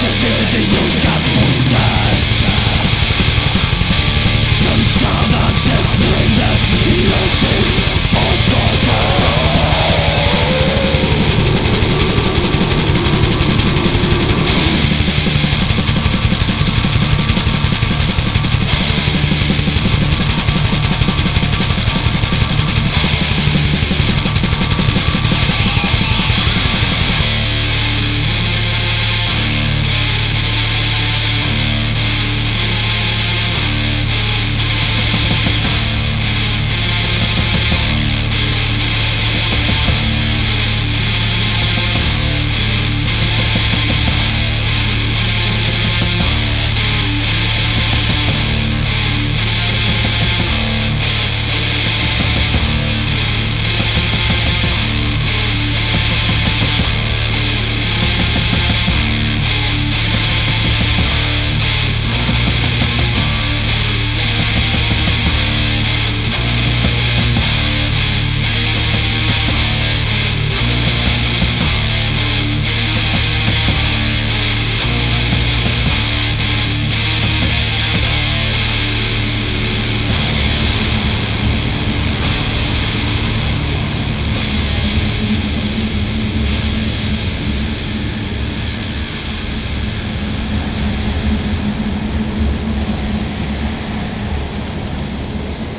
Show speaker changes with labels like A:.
A: 写真で夜が飛んだ